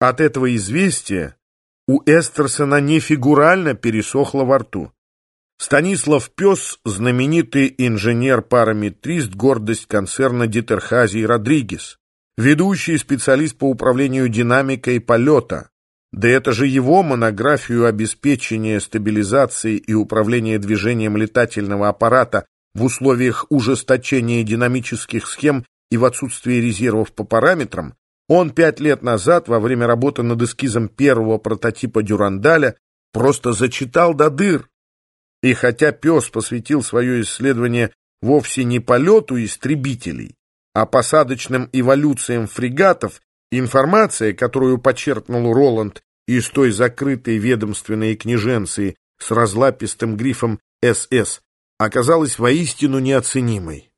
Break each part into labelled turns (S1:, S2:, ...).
S1: От этого известия у Эстерсона не фигурально пересохло во рту. Станислав Пес, знаменитый инженер-параметрист, гордость концерна Дитерхази Родригес, ведущий специалист по управлению динамикой полета. Да это же его монографию обеспечения стабилизации и управления движением летательного аппарата в условиях ужесточения динамических схем и в отсутствии резервов по параметрам, он пять лет назад, во время работы над эскизом первого прототипа Дюрандаля, просто зачитал до дыр. И хотя пес посвятил свое исследование вовсе не полету истребителей, а посадочным эволюциям фрегатов, информация, которую подчеркнул Роланд из той закрытой ведомственной книженции с разлапистым грифом «СС», оказалась воистину неоценимой.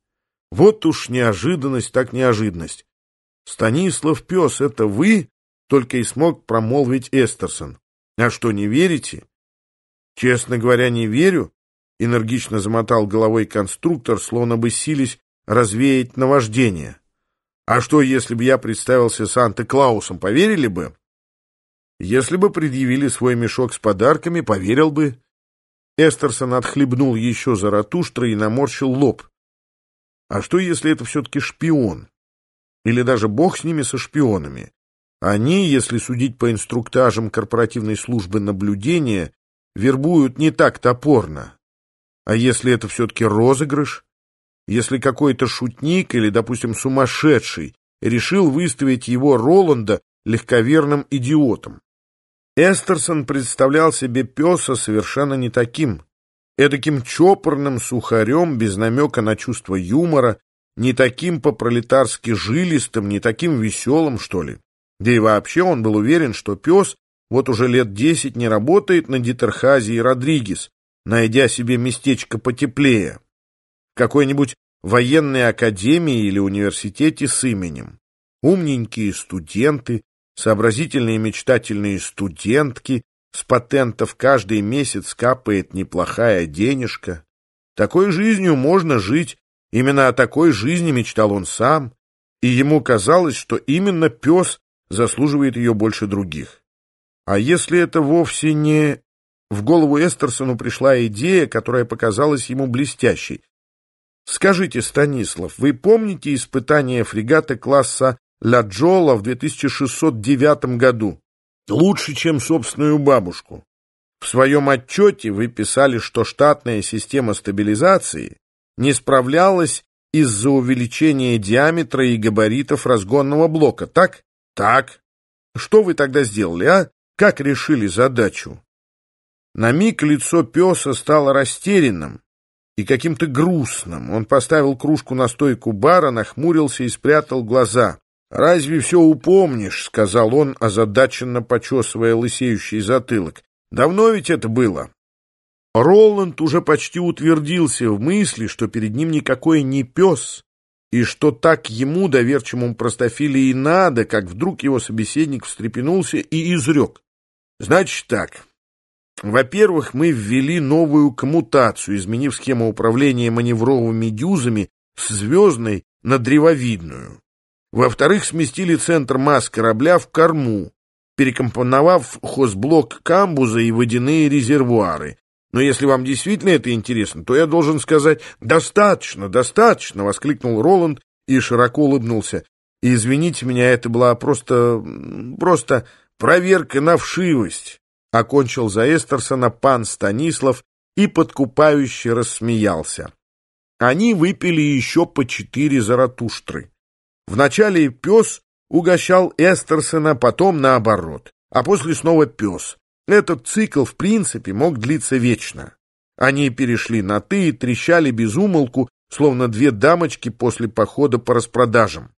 S1: Вот уж неожиданность так неожиданность. «Станислав Пес, это вы?» — только и смог промолвить Эстерсон. «А что, не верите?» «Честно говоря, не верю», — энергично замотал головой конструктор, словно бы сились развеять наваждение. «А что, если бы я представился Санта-Клаусом, поверили бы?» «Если бы предъявили свой мешок с подарками, поверил бы». Эстерсон отхлебнул еще Заратуштра и наморщил лоб. «А что, если это все-таки шпион?» Или даже бог с ними, со шпионами. Они, если судить по инструктажам корпоративной службы наблюдения, вербуют не так топорно. А если это все-таки розыгрыш? Если какой-то шутник или, допустим, сумасшедший решил выставить его Роланда легковерным идиотом? Эстерсон представлял себе песа совершенно не таким. Эдаким чопорным сухарем, без намека на чувство юмора, не таким по-пролетарски жилистым, не таким веселым, что ли. Да и вообще он был уверен, что пес вот уже лет десять не работает на Дитерхазе и Родригес, найдя себе местечко потеплее. В какой-нибудь военной академии или университете с именем. Умненькие студенты, сообразительные мечтательные студентки, с патентов каждый месяц капает неплохая денежка. Такой жизнью можно жить Именно о такой жизни мечтал он сам, и ему казалось, что именно пес заслуживает ее больше других. А если это вовсе не... В голову Эстерсону пришла идея, которая показалась ему блестящей. Скажите, Станислав, вы помните испытание фрегата класса «Ла Джола» в 2609 году? Лучше, чем собственную бабушку. В своем отчете вы писали, что штатная система стабилизации не справлялась из-за увеличения диаметра и габаритов разгонного блока, так? Так. Что вы тогда сделали, а? Как решили задачу? На миг лицо песа стало растерянным и каким-то грустным. Он поставил кружку на стойку бара, нахмурился и спрятал глаза. «Разве все упомнишь?» — сказал он, озадаченно почесывая лысеющий затылок. «Давно ведь это было?» Роланд уже почти утвердился в мысли, что перед ним никакой не пес, и что так ему, доверчивому простофиле, и надо, как вдруг его собеседник встрепенулся и изрек. Значит так. Во-первых, мы ввели новую коммутацию, изменив схему управления маневровыми дюзами с звездной на древовидную. Во-вторых, сместили центр масс корабля в корму, перекомпоновав хозблок камбуза и водяные резервуары, но если вам действительно это интересно, то я должен сказать «достаточно, достаточно!» — воскликнул Роланд и широко улыбнулся. И извините меня, это была просто... просто проверка на вшивость. Окончил за Эстерсона пан Станислав и подкупающе рассмеялся. Они выпили еще по четыре заратуштры. Вначале пес угощал Эстерсона, потом наоборот, а после снова пес. Этот цикл, в принципе, мог длиться вечно. Они перешли на «ты» и трещали без умолку, словно две дамочки после похода по распродажам.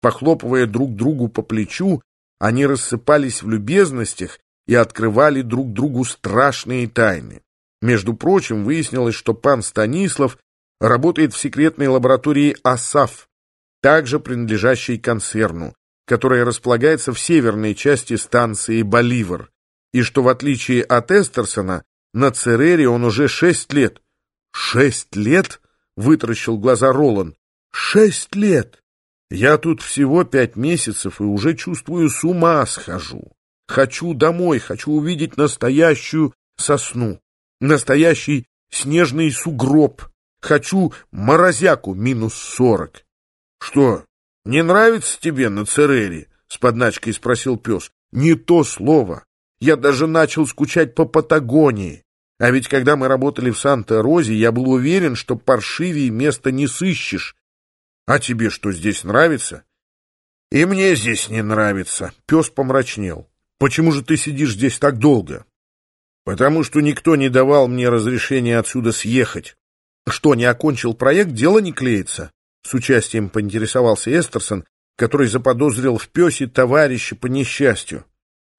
S1: Похлопывая друг другу по плечу, они рассыпались в любезностях и открывали друг другу страшные тайны. Между прочим, выяснилось, что пан Станислав работает в секретной лаборатории АСАФ, также принадлежащей концерну, которая располагается в северной части станции Боливар, и что, в отличие от Эстерсона, на Церере он уже шесть лет. «Шесть лет?» — вытаращил глаза Ролан. «Шесть лет! Я тут всего пять месяцев и уже чувствую, с ума схожу. Хочу домой, хочу увидеть настоящую сосну, настоящий снежный сугроб. Хочу морозяку минус сорок. Что, не нравится тебе на Церере? С подначкой спросил пес. Не то слово. Я даже начал скучать по Патагонии. А ведь когда мы работали в Санта-Розе, я был уверен, что паршивее места не сыщешь. А тебе что, здесь нравится? И мне здесь не нравится. Пес помрачнел. Почему же ты сидишь здесь так долго? Потому что никто не давал мне разрешения отсюда съехать. Что, не окончил проект, дело не клеится? С участием поинтересовался Эстерсон, который заподозрил в песе товарища по несчастью.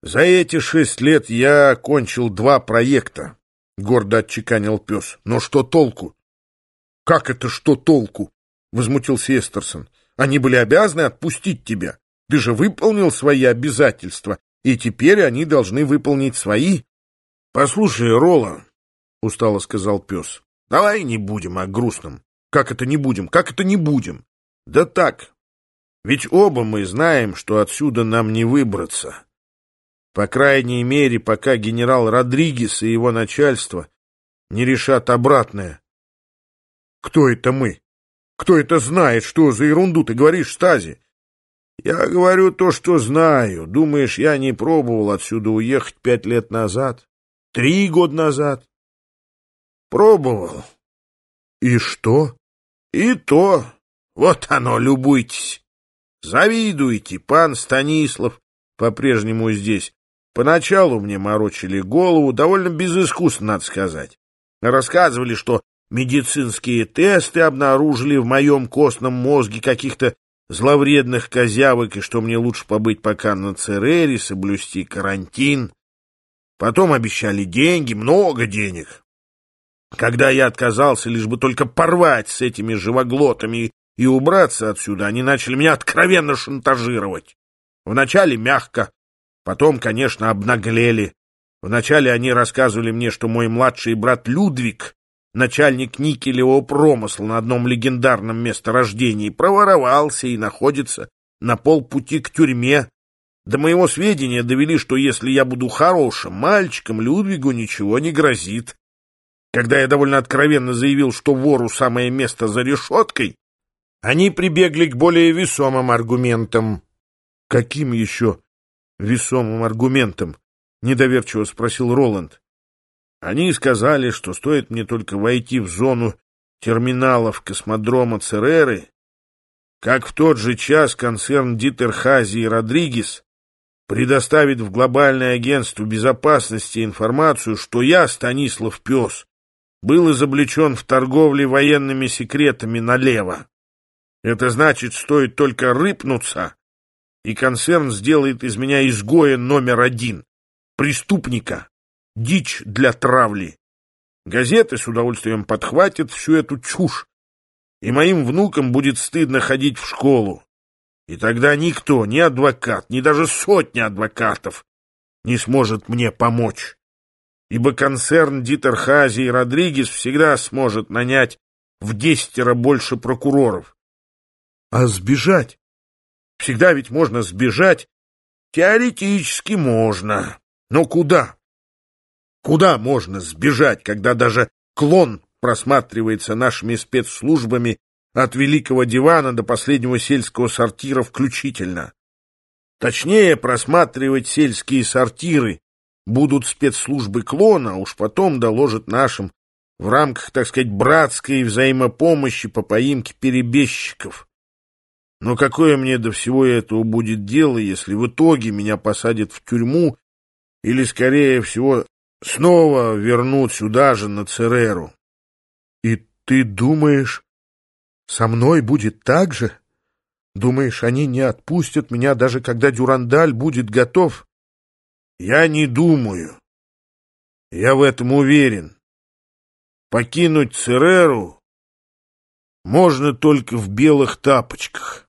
S1: За эти шесть лет я окончил два проекта, гордо отчеканил пес. Но что толку? Как это что толку? Возмутился Эстерсон. Они были обязаны отпустить тебя. Ты же выполнил свои обязательства и теперь они должны выполнить свои. — Послушай, Ролла, — устало сказал пес, — давай не будем о грустном. Как это не будем? Как это не будем? Да так. Ведь оба мы знаем, что отсюда нам не выбраться. По крайней мере, пока генерал Родригес и его начальство не решат обратное. Кто это мы? Кто это знает? Что за ерунду ты говоришь, Стази? Я говорю то, что знаю. Думаешь, я не пробовал отсюда уехать пять лет назад? Три года назад? Пробовал. И что? И то. Вот оно, любуйтесь. Завидуйте, пан Станислав по-прежнему здесь. Поначалу мне морочили голову, довольно безыскусно, надо сказать. Рассказывали, что медицинские тесты обнаружили в моем костном мозге каких-то зловредных козявок, и что мне лучше побыть пока на Церере, соблюсти карантин. Потом обещали деньги, много денег. Когда я отказался, лишь бы только порвать с этими живоглотами и убраться отсюда, они начали меня откровенно шантажировать. Вначале мягко, потом, конечно, обнаглели. Вначале они рассказывали мне, что мой младший брат Людвиг начальник никелевого промысла на одном легендарном месторождении, проворовался и находится на полпути к тюрьме. До моего сведения довели, что если я буду хорошим мальчиком, Людвигу ничего не грозит. Когда я довольно откровенно заявил, что вору самое место за решеткой, они прибегли к более весомым аргументам. — Каким еще весомым аргументом? — недоверчиво спросил Роланд. Они сказали, что стоит мне только войти в зону терминалов космодрома Цереры, как в тот же час концерн Дитерхази и Родригес предоставит в Глобальное агентство безопасности информацию, что я, Станислав Пес, был изобличен в торговле военными секретами налево. Это значит, стоит только рыпнуться, и концерн сделает из меня изгоя номер один, преступника, дичь для травли. Газеты с удовольствием подхватят всю эту чушь, и моим внукам будет стыдно ходить в школу. И тогда никто, ни адвокат, ни даже сотня адвокатов не сможет мне помочь. Ибо концерн Дитерхази и Родригес всегда сможет нанять в десятеро больше прокуроров. А сбежать? Всегда ведь можно сбежать. Теоретически можно. Но куда? Куда можно сбежать, когда даже клон просматривается нашими спецслужбами от Великого Дивана до последнего сельского сортира включительно? Точнее, просматривать сельские сортиры будут спецслужбы клона, а уж потом доложат нашим в рамках, так сказать, братской взаимопомощи по поимке перебежчиков. Но какое мне до всего этого будет дело, если в итоге меня посадят в тюрьму или, скорее всего, снова вернут сюда же, на Цереру. И ты думаешь, со мной будет так же? Думаешь, они не отпустят меня, даже когда Дюрандаль будет готов? Я не думаю. Я в этом уверен. Покинуть Цереру можно только в белых тапочках.